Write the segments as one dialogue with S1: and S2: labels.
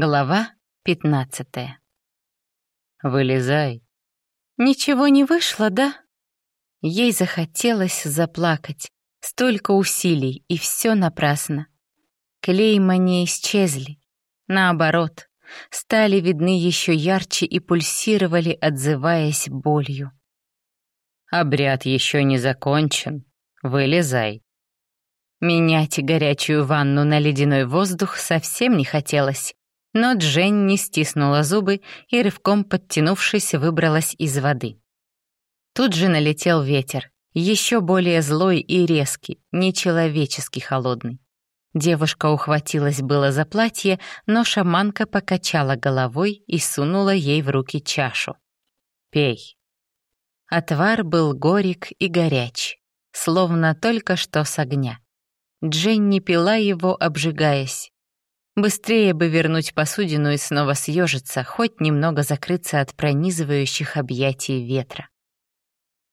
S1: Глава пятнадцатая.
S2: «Вылезай».
S1: Ничего не вышло, да? Ей захотелось заплакать. Столько усилий, и все напрасно. Клейма не исчезли. Наоборот, стали видны еще ярче и пульсировали, отзываясь болью.
S2: «Обряд еще не закончен. Вылезай».
S1: Менять горячую ванну на ледяной воздух совсем не хотелось, но Джен не стиснула зубы и, рывком подтянувшись, выбралась из воды. Тут же налетел ветер, еще более злой и резкий, нечеловечески холодный. Девушка ухватилась было за платье, но шаманка покачала головой и сунула ей в руки чашу. «Пей». Отвар был горек и горяч, словно только что с огня. Дженни пила его, обжигаясь. Быстрее бы вернуть посудину и снова съежиться, хоть немного закрыться от пронизывающих объятий ветра.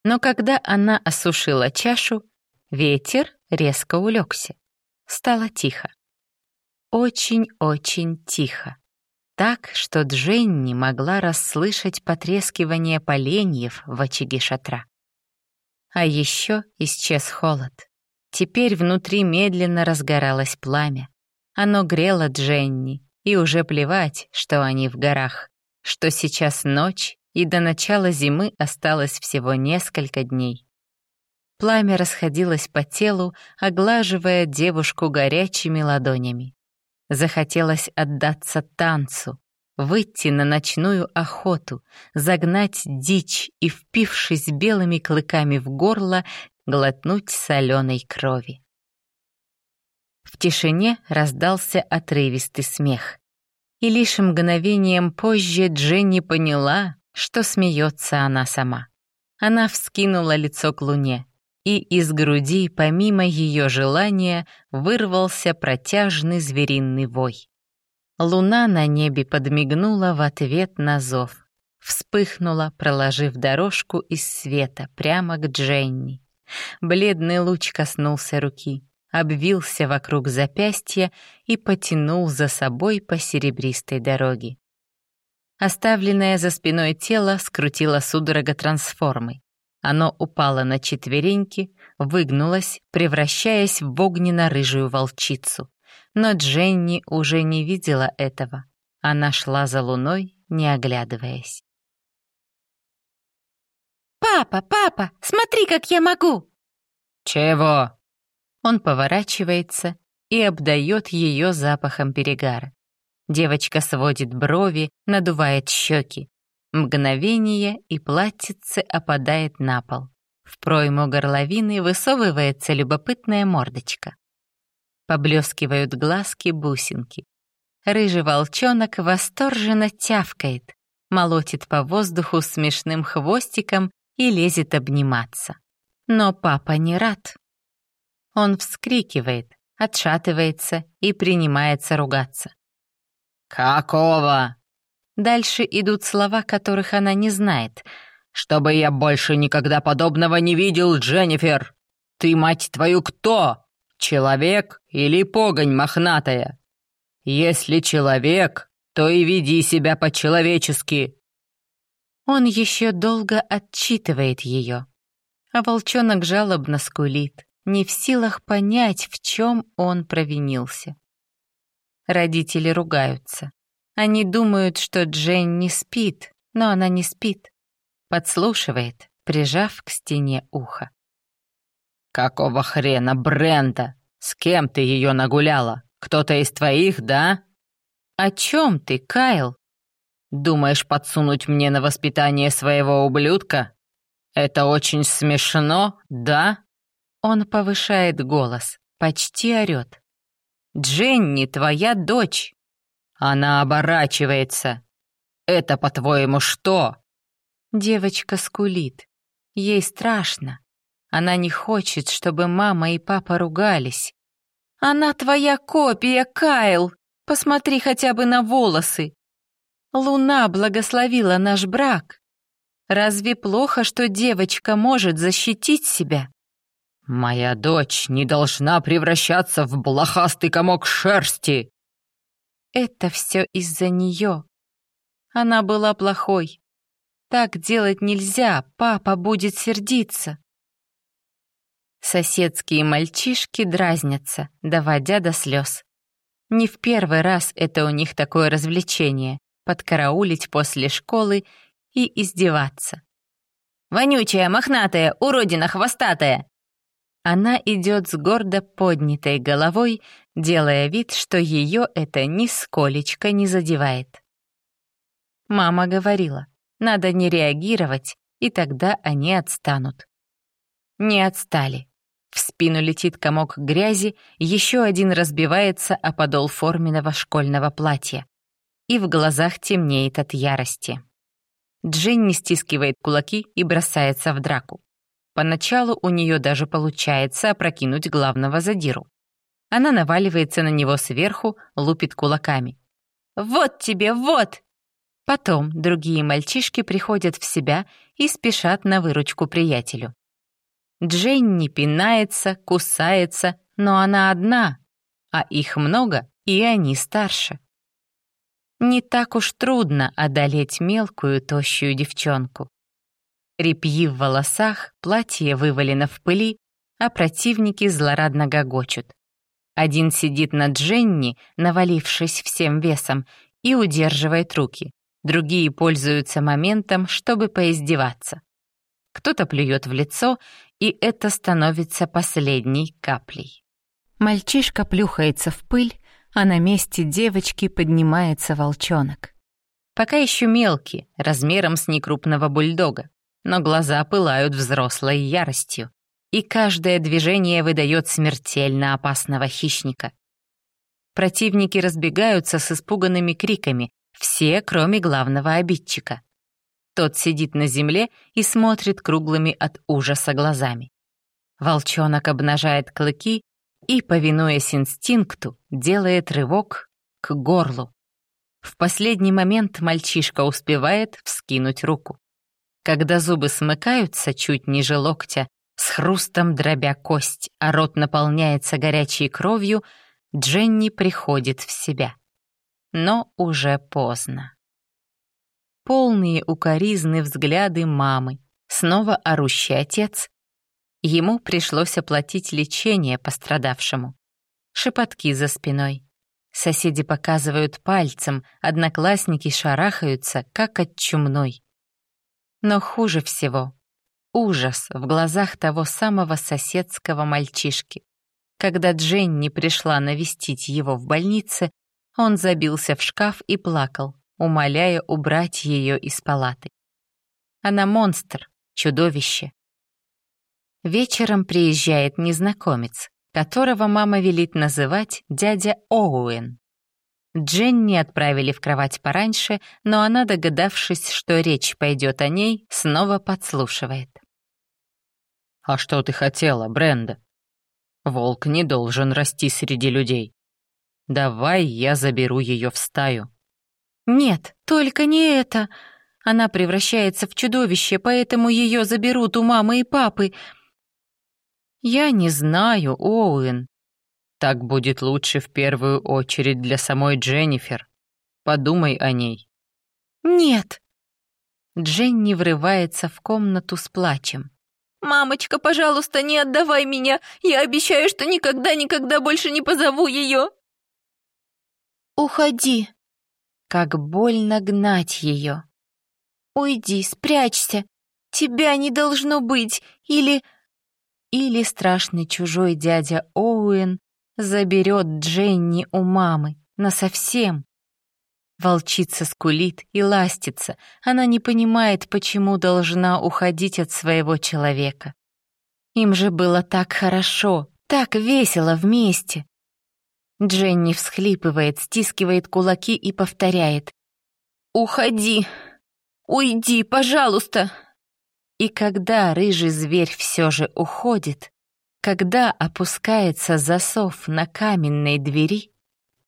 S1: Но когда она осушила чашу, ветер резко улегся. Стало тихо. Очень-очень тихо. Так, что Дженни могла расслышать потрескивание поленьев в очаге шатра. А еще исчез холод. Теперь внутри медленно разгоралось пламя. Оно грело Дженни, и уже плевать, что они в горах, что сейчас ночь, и до начала зимы осталось всего несколько дней. Пламя расходилось по телу, оглаживая девушку горячими ладонями. Захотелось отдаться танцу, выйти на ночную охоту, загнать дичь и, впившись белыми клыками в горло, глотнуть соленой крови. В тишине раздался отрывистый смех. И лишь мгновением позже Дженни поняла, что смеется она сама. Она вскинула лицо к луне, и из груди, помимо ее желания, вырвался протяжный звериный вой. Луна на небе подмигнула в ответ на зов, вспыхнула, проложив дорожку из света прямо к Дженни. Бледный луч коснулся руки, обвился вокруг запястья и потянул за собой по серебристой дороге. Оставленное за спиной тело скрутило судорога трансформы. Оно упало на четвереньки, выгнулось, превращаясь в огненно-рыжую волчицу. Но Дженни уже не видела этого. Она шла за луной, не оглядываясь.
S3: «Папа, папа, смотри, как я могу!»
S2: «Чего?»
S1: Он поворачивается и обдает ее запахом перегара. Девочка сводит брови, надувает щеки. Мгновение, и платьице опадает на пол. В пройму горловины высовывается любопытная мордочка. Поблескивают глазки-бусинки. Рыжий волчонок восторженно тявкает, молотит по воздуху смешным хвостиком и лезет обниматься. Но папа не рад. Он вскрикивает, отшатывается и принимается ругаться.
S2: «Какого?»
S1: Дальше идут слова, которых она не знает.
S2: «Чтобы я больше никогда подобного не видел, Дженнифер! Ты, мать твою, кто? Человек или погонь мохнатая? Если человек, то и веди себя по-человечески!»
S1: Он еще долго отчитывает ее, а волчонок жалобно скулит, не в силах понять, в чем он провинился. Родители ругаются. Они думают, что Джейн не спит, но она не спит. Подслушивает, прижав к стене ухо.
S2: «Какого хрена, Бренда? С кем ты ее нагуляла? Кто-то из твоих, да?»
S1: «О чем ты, Кайл?»
S2: «Думаешь подсунуть мне на воспитание своего ублюдка? «Это очень смешно, да?»
S1: Он повышает голос, почти орёт. «Дженни, твоя дочь!»
S2: Она оборачивается. «Это, по-твоему, что?»
S1: Девочка скулит. Ей страшно. Она не хочет, чтобы мама и папа ругались. «Она твоя копия, Кайл! Посмотри хотя бы на волосы!» Луна благословила наш брак. Разве плохо, что девочка может защитить себя?
S2: «Моя дочь не должна превращаться в блохастый комок шерсти!»
S1: это все из-за нее. Она была плохой. Так делать нельзя, папа будет сердиться. Соседские мальчишки дразнятся, доводя до слез. Не в первый раз это у них такое развлечение — подкараулить после школы и издеваться. «Вонючая, мохнатая, уродина хвостатая!» Она идет с гордо поднятой головой, делая вид, что ее это нисколечко не задевает. Мама говорила, надо не реагировать, и тогда они отстанут. Не отстали. В спину летит комок грязи, еще один разбивается о подол форменного школьного платья. И в глазах темнеет от ярости. Джинни стискивает кулаки и бросается в драку. Поначалу у нее даже получается опрокинуть главного задиру. Она наваливается на него сверху, лупит кулаками. «Вот тебе, вот!» Потом другие мальчишки приходят в себя и спешат на выручку приятелю. Дженни пинается, кусается, но она одна, а их много, и они старше. Не так уж трудно одолеть мелкую, тощую девчонку. Репьи в волосах, платье вывалено в пыли, а противники злорадно гогочут. Один сидит на Дженни, навалившись всем весом, и удерживает руки. Другие пользуются моментом, чтобы поиздеваться. Кто-то плюет в лицо, и это становится последней каплей. Мальчишка плюхается в пыль, а на месте девочки поднимается волчонок. Пока еще мелкий, размером с некрупного бульдога но глаза пылают взрослой яростью, и каждое движение выдает смертельно опасного хищника. Противники разбегаются с испуганными криками, все, кроме главного обидчика. Тот сидит на земле и смотрит круглыми от ужаса глазами. Волчонок обнажает клыки и, повинуясь инстинкту, делает рывок к горлу. В последний момент мальчишка успевает вскинуть руку. Когда зубы смыкаются чуть ниже локтя, с хрустом дробя кость, а рот наполняется горячей кровью, Дженни приходит в себя. Но уже поздно. Полные укоризны взгляды мамы, снова орущий отец. Ему пришлось оплатить лечение пострадавшему. Шепотки за спиной. Соседи показывают пальцем, одноклассники шарахаются, как от чумной. Но хуже всего — ужас в глазах того самого соседского мальчишки. Когда Дженни пришла навестить его в больнице, он забился в шкаф и плакал, умоляя убрать ее из палаты. Она монстр, чудовище. Вечером приезжает незнакомец, которого мама велит называть дядя Оуэн. Дженни отправили в кровать пораньше, но она, догадавшись, что речь пойдет о ней, снова подслушивает.
S2: «А что ты хотела, Бренда? Волк не должен расти среди людей. Давай я заберу ее в стаю».
S1: «Нет, только не это. Она превращается в чудовище, поэтому ее заберут у мамы и папы». «Я не знаю, Оуэн.
S2: Так будет лучше в первую очередь для самой Дженнифер. Подумай о ней».
S1: «Нет». Дженни врывается в комнату с плачем. «Мамочка, пожалуйста, не отдавай меня. Я обещаю, что никогда-никогда больше не позову ее». «Уходи». Как больно гнать ее. «Уйди, спрячься. Тебя не должно быть. Или...» Или страшный чужой дядя Оуэн заберет Дженни у мамы насовсем. Волчица скулит и ластится, она не понимает, почему должна уходить от своего человека. Им же было так хорошо, так весело вместе. Дженни всхлипывает, стискивает кулаки и повторяет. «Уходи! Уйди, пожалуйста!» И когда рыжий зверь все же уходит, когда опускается засов на каменной двери,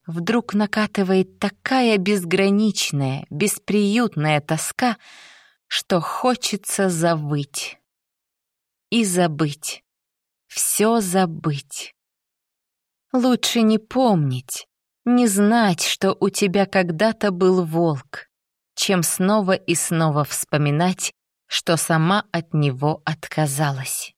S1: вдруг накатывает такая безграничная, бесприютная тоска, что хочется завыть и забыть, все забыть. Лучше не помнить, не знать, что у тебя когда-то был волк, чем снова и снова вспоминать, что сама от него отказалась.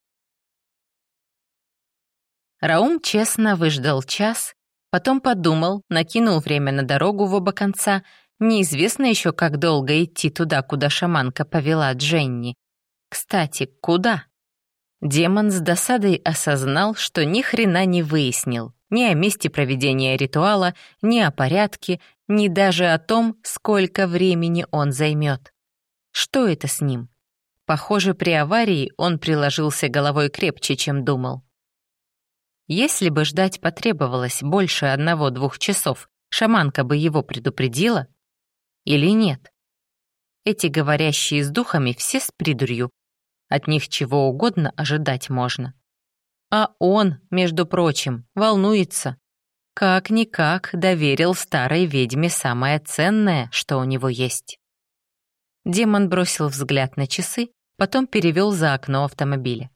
S1: Раум честно выждал час, потом подумал, накинул время на дорогу в оба конца. Неизвестно еще, как долго идти туда, куда шаманка повела Дженни. Кстати, куда? Демон с досадой осознал, что ни хрена не выяснил ни о месте проведения ритуала, ни о порядке, ни даже о том, сколько времени он займет. Что это с ним? Похоже, при аварии он приложился головой крепче, чем думал. Если бы ждать потребовалось больше одного-двух часов, шаманка бы его предупредила? Или нет? Эти говорящие с духами все с придурью. От них чего угодно ожидать можно. А он, между прочим, волнуется. Как-никак доверил старой ведьме самое ценное, что у него есть. Демон бросил взгляд на часы потом перевел за окно автомобиля.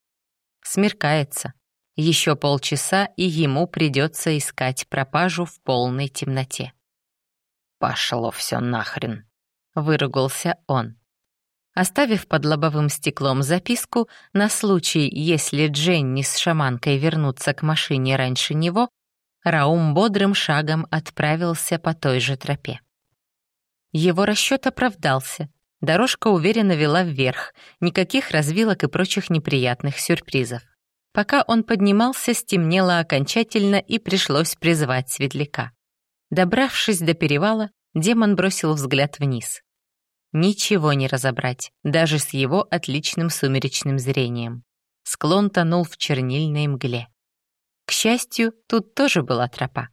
S1: Смеркается. Еще полчаса, и ему придется искать пропажу в полной темноте. «Пошло все нахрен», — выругался он. Оставив под лобовым стеклом записку на случай, если Дженни с шаманкой вернутся к машине раньше него, Раум бодрым шагом отправился по той же тропе. Его расчет оправдался. Дорожка уверенно вела вверх, никаких развилок и прочих неприятных сюрпризов. Пока он поднимался, стемнело окончательно и пришлось призывать светляка. Добравшись до перевала, демон бросил взгляд вниз. Ничего не разобрать, даже с его отличным сумеречным зрением. Склон тонул в чернильной мгле. К счастью, тут тоже была тропа.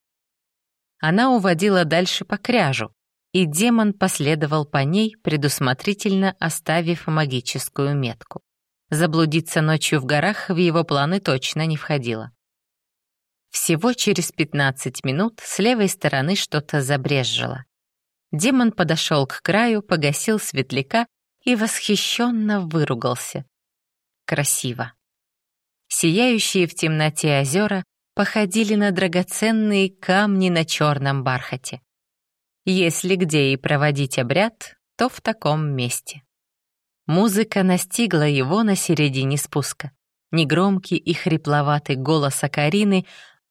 S1: Она уводила дальше по кряжу, и демон последовал по ней, предусмотрительно оставив магическую метку. Заблудиться ночью в горах в его планы точно не входило. Всего через 15 минут с левой стороны что-то забрезжило. Демон подошел к краю, погасил светляка и восхищенно выругался. Красиво. Сияющие в темноте озера походили на драгоценные камни на черном бархате. Если где и проводить обряд, то в таком месте. Музыка настигла его на середине спуска. Негромкий и хрипловатый голос Акарины,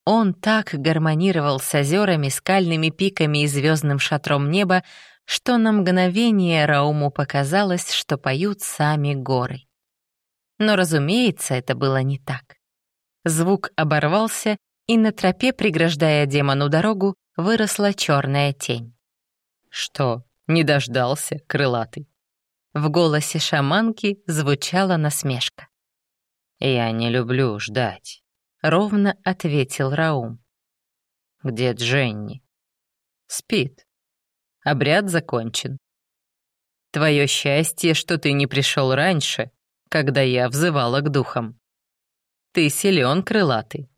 S1: он так гармонировал с озерами, скальными пиками и звездным шатром неба, что на мгновение Рауму показалось, что поют сами горы. Но, разумеется, это было не так. Звук оборвался, и на тропе, преграждая демону дорогу, выросла черная тень. «Что, не дождался, крылатый?» В голосе шаманки звучала насмешка. «Я не люблю ждать», — ровно ответил Раум. «Где Дженни?» «Спит. Обряд закончен. Твое счастье, что ты не пришел раньше, когда я взывала к духам. Ты силен, крылатый,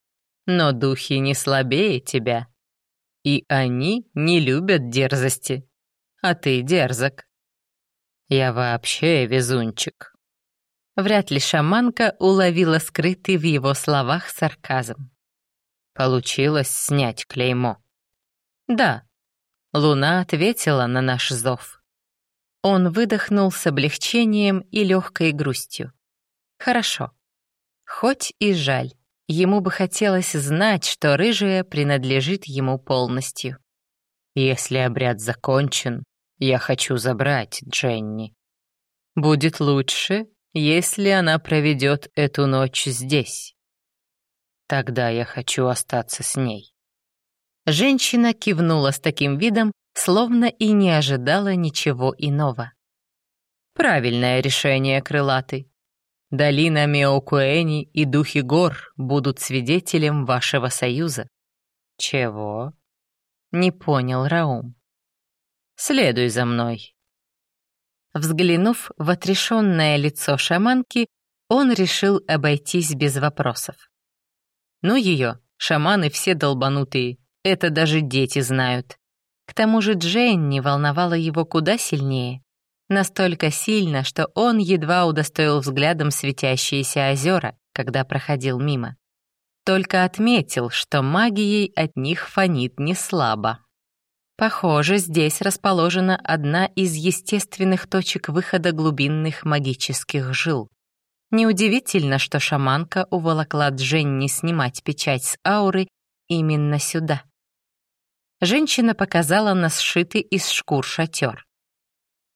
S1: но духи не слабее тебя. И они не любят дерзости. А ты дерзок. Я вообще везунчик. Вряд ли шаманка уловила скрытый в его словах сарказм. Получилось снять клеймо. Да, Луна ответила на наш зов. Он выдохнул с облегчением и легкой грустью. Хорошо. Хоть и жаль. Ему бы хотелось знать, что рыжая принадлежит ему полностью. Если обряд закончен, я хочу забрать Дженни. Будет лучше, если она проведет эту ночь здесь. Тогда я хочу остаться с ней. Женщина кивнула с таким видом, словно и не ожидала ничего иного. Правильное решение, крылатый. Долина Меокуэни и духи гор будут свидетелем вашего союза. Чего? Не понял Раум. Следуй за мной. Взглянув в отрешенное лицо шаманки, он решил обойтись без вопросов. Ну ее, шаманы все долбанутые, это даже дети знают. К тому же Дженни волновала его куда сильнее. Настолько сильно, что он едва удостоил взглядом светящиеся озера, когда проходил мимо. только отметил, что магией от них фонит не слабо. Похоже, здесь расположена одна из естественных точек выхода глубинных магических жил. Неудивительно, что шаманка уволокла Дженни снимать печать с ауры именно сюда. Женщина показала на сшитый из шкур шатер.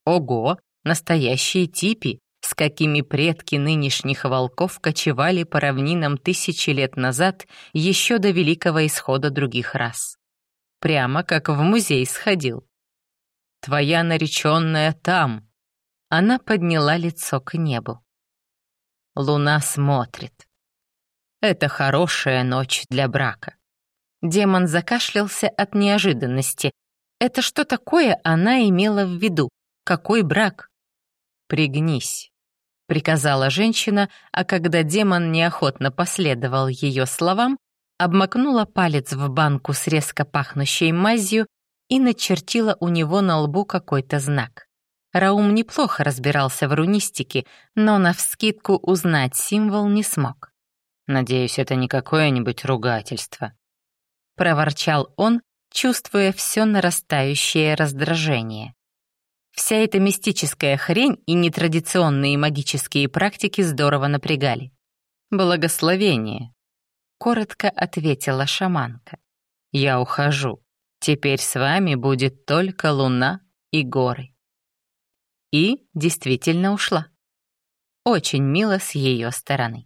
S1: Ого, настоящие типи, с какими предки нынешних волков кочевали по равнинам тысячи лет назад еще до великого исхода других рас. Прямо как в музей сходил. «Твоя нареченная там!» Она подняла лицо к небу. Луна смотрит. Это хорошая ночь для брака. Демон закашлялся от неожиданности. Это что такое она имела в виду? Какой брак? Пригнись, приказала женщина, а когда демон неохотно последовал ее словам, обмакнула палец в банку с резко пахнущей мазью и начертила у него на лбу какой-то знак. Раум неплохо разбирался в рунистике, но навскидку узнать символ не смог.
S2: «Надеюсь, это не какое-нибудь ругательство», —
S1: проворчал он, чувствуя все нарастающее раздражение. Вся эта мистическая хрень и нетрадиционные магические практики здорово напрягали.
S2: «Благословение», —
S1: коротко ответила шаманка.
S2: «Я ухожу. Теперь с вами будет только луна и горы»
S1: и действительно ушла. Очень мило с ее стороны.